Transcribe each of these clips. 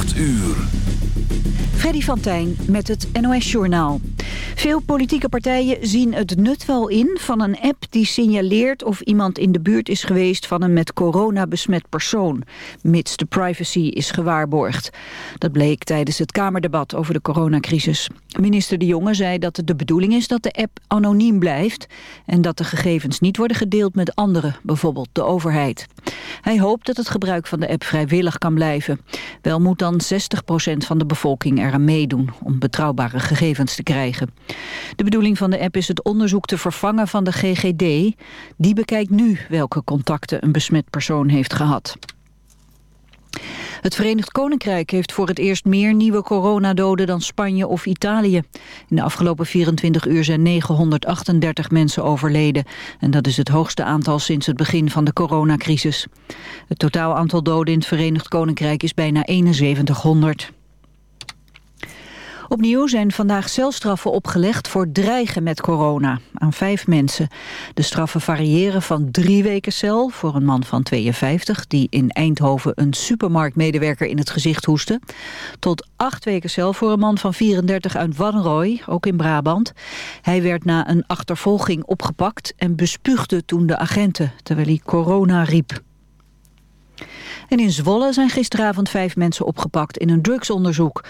8 uur. Freddy van met het NOS-journaal. Veel politieke partijen zien het nut wel in van een app die signaleert of iemand in de buurt is geweest van een met corona besmet persoon, mits de privacy is gewaarborgd. Dat bleek tijdens het Kamerdebat over de coronacrisis. Minister De Jonge zei dat het de bedoeling is dat de app anoniem blijft en dat de gegevens niet worden gedeeld met anderen, bijvoorbeeld de overheid. Hij hoopt dat het gebruik van de app vrijwillig kan blijven. Wel moet dan 60% van de bevolking meedoen om betrouwbare gegevens te krijgen. De bedoeling van de app is het onderzoek te vervangen van de GGD. Die bekijkt nu welke contacten een besmet persoon heeft gehad. Het Verenigd Koninkrijk heeft voor het eerst meer nieuwe coronadoden dan Spanje of Italië. In de afgelopen 24 uur zijn 938 mensen overleden. En dat is het hoogste aantal sinds het begin van de coronacrisis. Het totaal aantal doden in het Verenigd Koninkrijk is bijna 7100. Opnieuw zijn vandaag celstraffen opgelegd voor dreigen met corona aan vijf mensen. De straffen variëren van drie weken cel voor een man van 52... die in Eindhoven een supermarktmedewerker in het gezicht hoestte... tot acht weken cel voor een man van 34 uit Wanrooy, ook in Brabant. Hij werd na een achtervolging opgepakt en bespuugde toen de agenten... terwijl hij corona riep. En in Zwolle zijn gisteravond vijf mensen opgepakt in een drugsonderzoek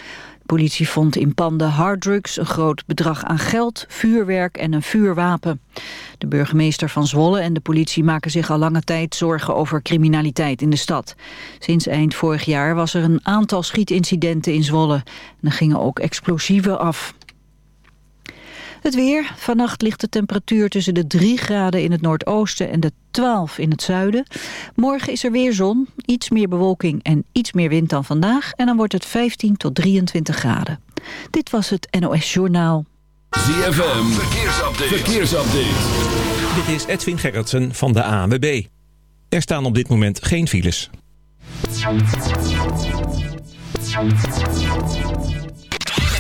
politie vond in panden harddrugs, een groot bedrag aan geld, vuurwerk en een vuurwapen. De burgemeester van Zwolle en de politie maken zich al lange tijd zorgen over criminaliteit in de stad. Sinds eind vorig jaar was er een aantal schietincidenten in Zwolle. En er gingen ook explosieven af. Het weer. Vannacht ligt de temperatuur tussen de 3 graden in het noordoosten en de 12 in het zuiden. Morgen is er weer zon, iets meer bewolking en iets meer wind dan vandaag. En dan wordt het 15 tot 23 graden. Dit was het NOS Journaal. ZFM. Verkeersupdate. Verkeersupdate. Dit is Edwin Gerritsen van de ANWB. Er staan op dit moment geen files.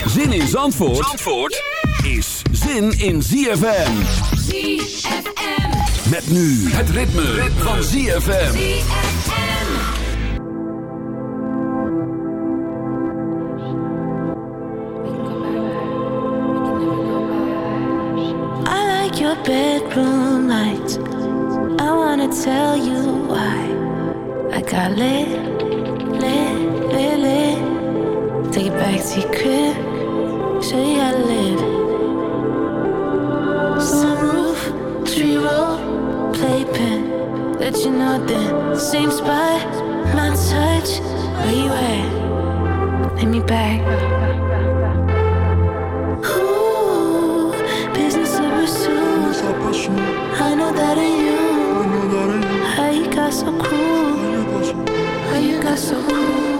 Zin in Zandvoort? Zandvoort? is zin in ZFM. ZFM. Met nu het ritme, ritme. van ZFM. ZFM. I like your bedroom lights. I wanna tell you why. I got lit, lit, lit, lit. Take it back to your crib. Show you how to live. Tree roll, playpen. Let you know the same spot, my touch. Where you at? Let me back. Ooh, business to pursue. I know that in you. How you got so cool? How you got so cool?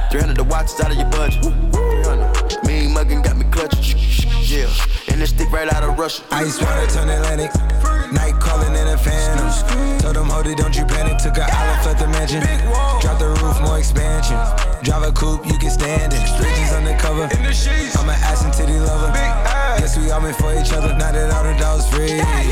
300 the watches out of your budget. 300. Mean muggin' got me clutching. Yeah, and this stick right out of Russia. Ice water turn Atlantic. Night calling in a phantom. Told them, hold it, don't you panic. Took a island, left the mansion. Drop the roof, more expansion. Drive a coupe, you can stand it. Bridges undercover. In the sheets. I'm an ass and titty lover. Guess we all meant for each other. Now that all the dogs free. And we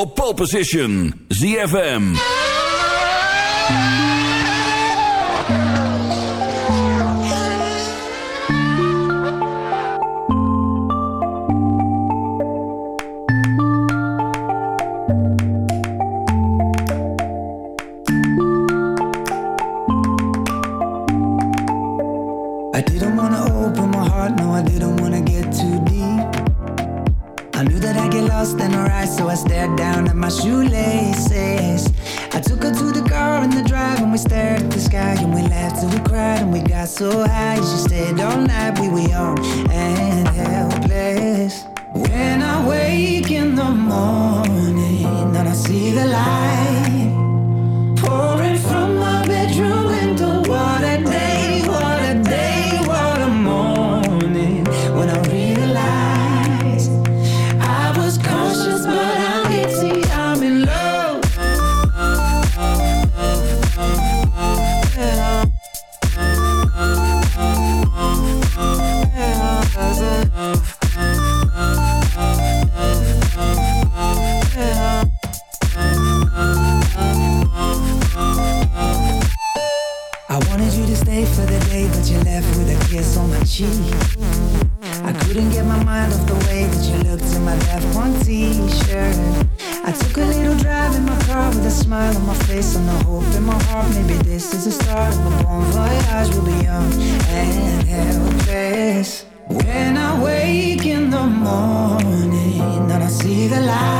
Op pole position. ZFM. When I wake in the morning and I see the light.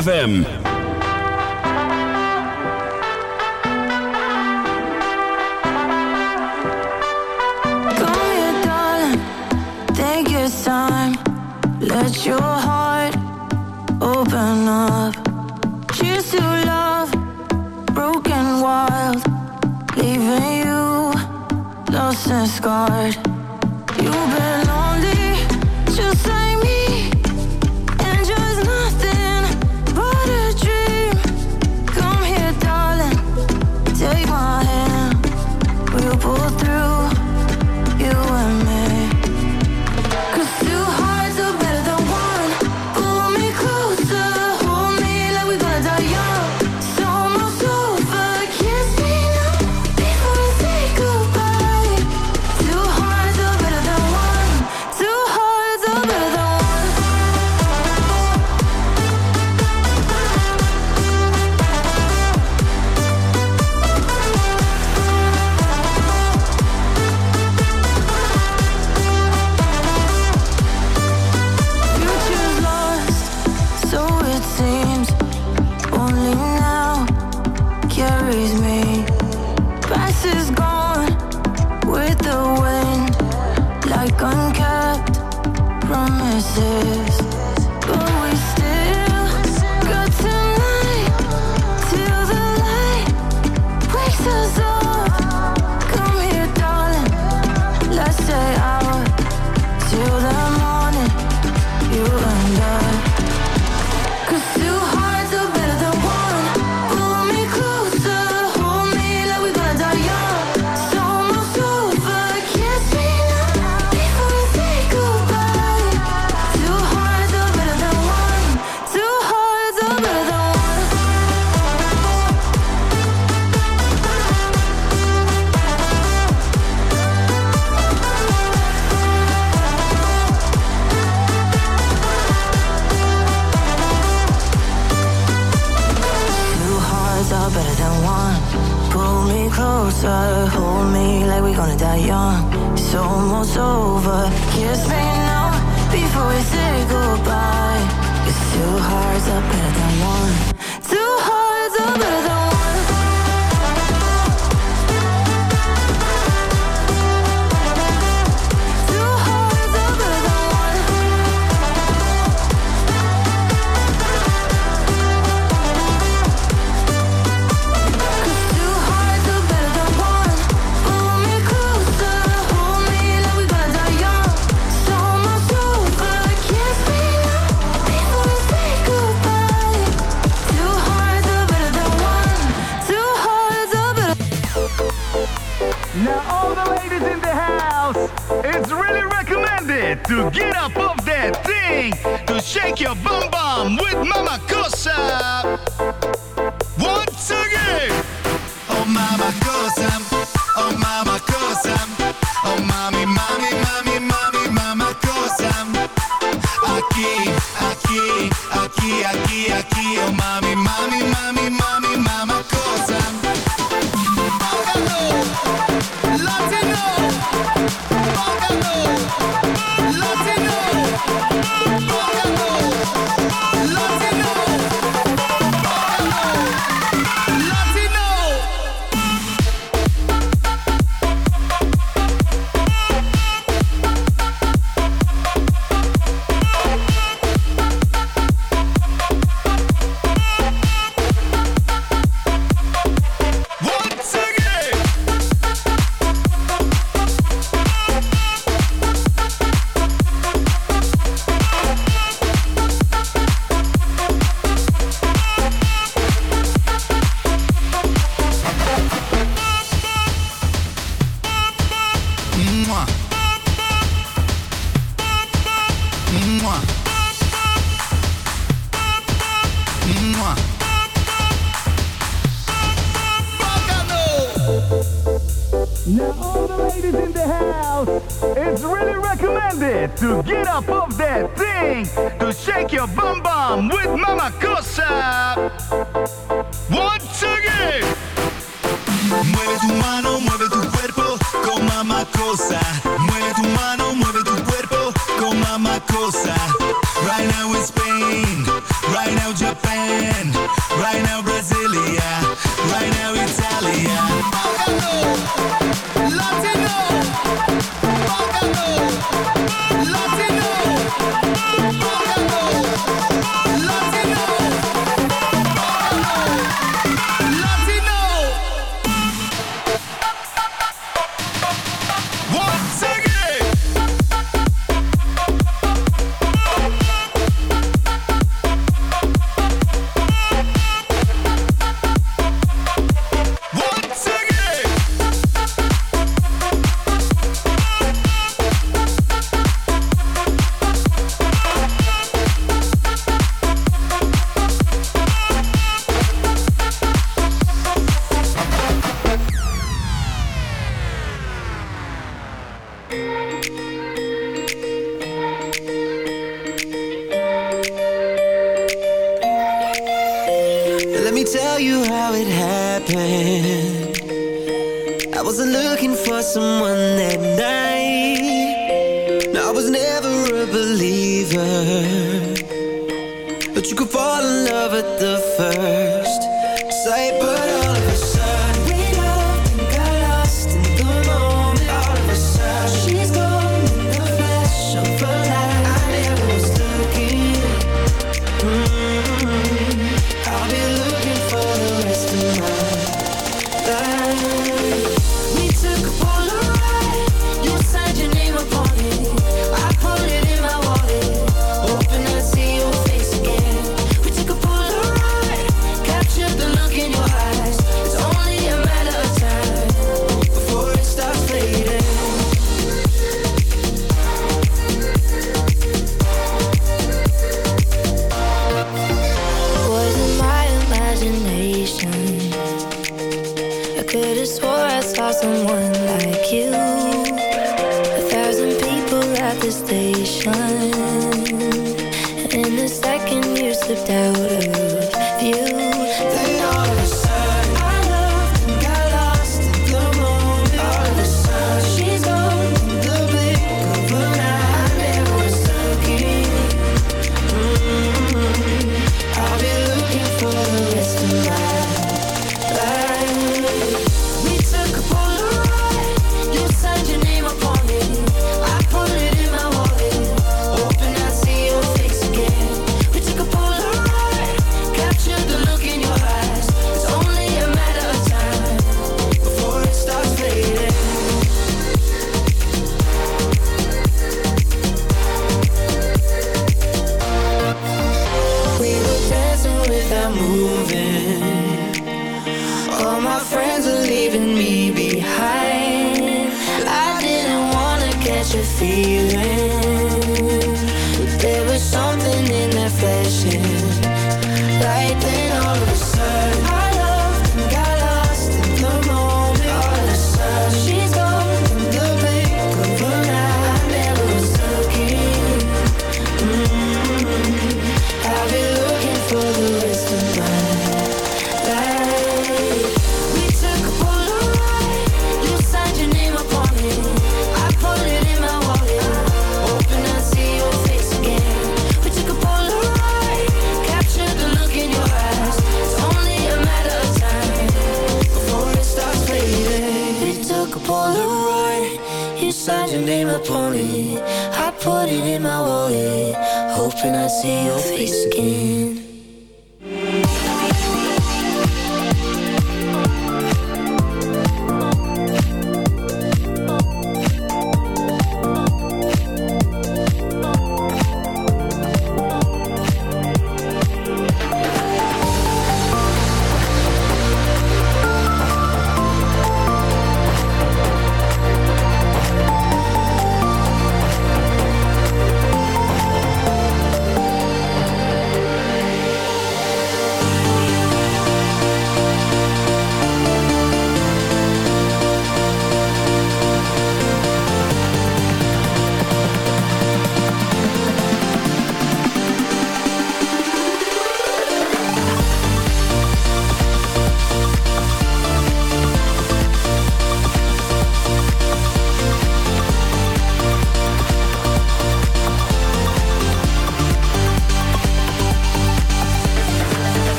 ZFM. Mano,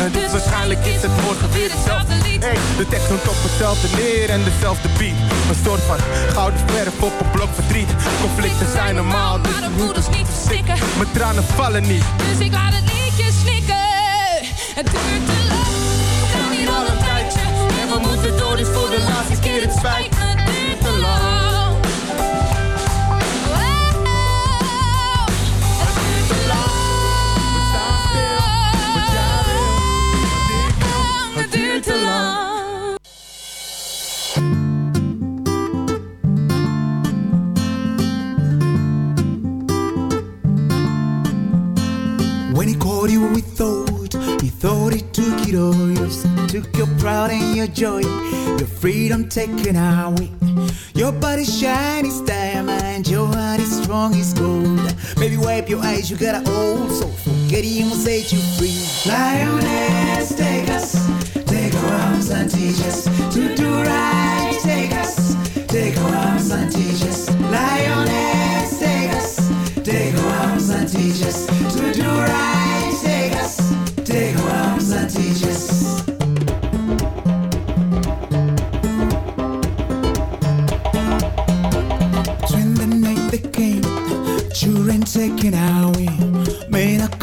En dus waarschijnlijk is het morgen weer hetzelfde lied. Hey, de tekst noemt op hetzelfde neer en dezelfde beat. Een soort van gouden verf op een blok verdriet. Conflicten zijn normaal, dus Maar de moeders niet verstikken mijn tranen vallen niet. Dus ik laat het liedje snikken Het duurt te lang We staan hier al een tijdje En we moeten door, dus voor de laatste keer Het spijt we thought, he thought he took it all. Yours. Took your pride and your joy, your freedom taken away. Your body shiny as diamond, your heart is strong as gold. Baby, wipe your eyes, you got an old soul. Forget him will set you free. Lioness, take us, take our arms and teach us to do right. Take us, take our arms and teach us. Lioness,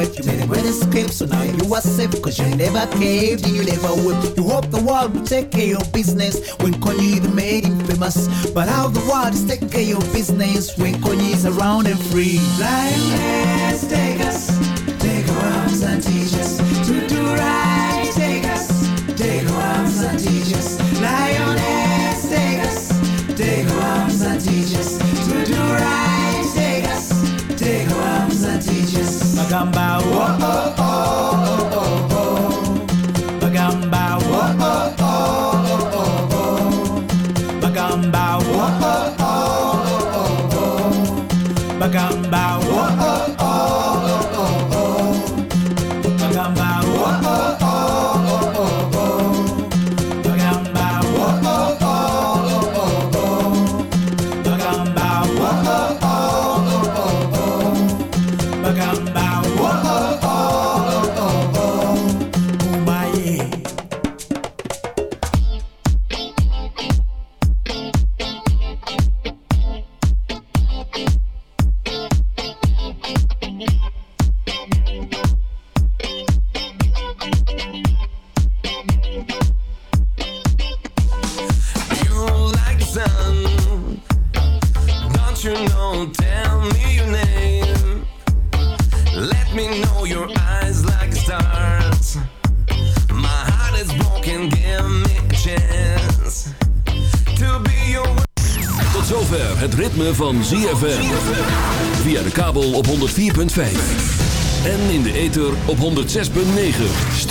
you made a great escape, so now you are safe, cause you never caved and you never whipped. You hope the world will take care of business when Kanye even made him famous. But how the world is taking care of your business when Kanye is around and free. Lioness, take us, take our arms and teach us to do right. Take us, take our arms and teach us. Lioness,